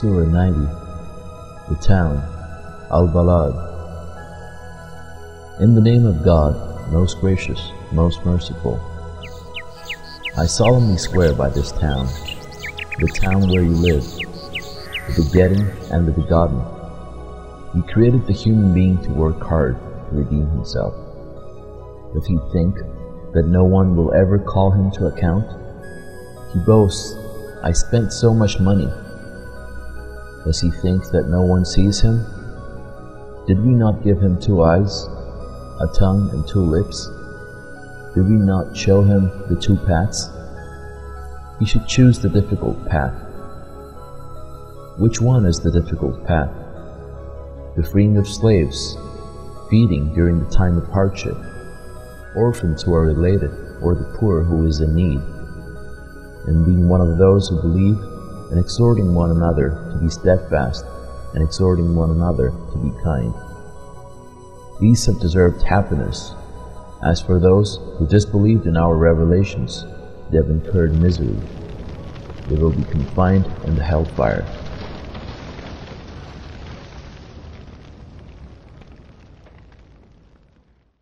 Surah 90 The Town Al Balad In the name of God, most gracious, most merciful. I solemnly swear by this town, the town where you live, the begetting and the begotten. He created the human being to work hard to redeem himself. Does he think that no one will ever call him to account? He boasts, I spent so much money. Does he think that no one sees him? Did we not give him two eyes, a tongue, and two lips? Did we not show him the two paths? He should choose the difficult path. Which one is the difficult path? The freeing of slaves, feeding during the time of hardship, orphans who are related, or the poor who is in need, and being one of those who believe, and exhorting one another to be steadfast, and exhorting one another to be kind. These have deserved happiness. As for those who disbelieved in our revelations, they have incurred misery. They will be confined in the hellfire.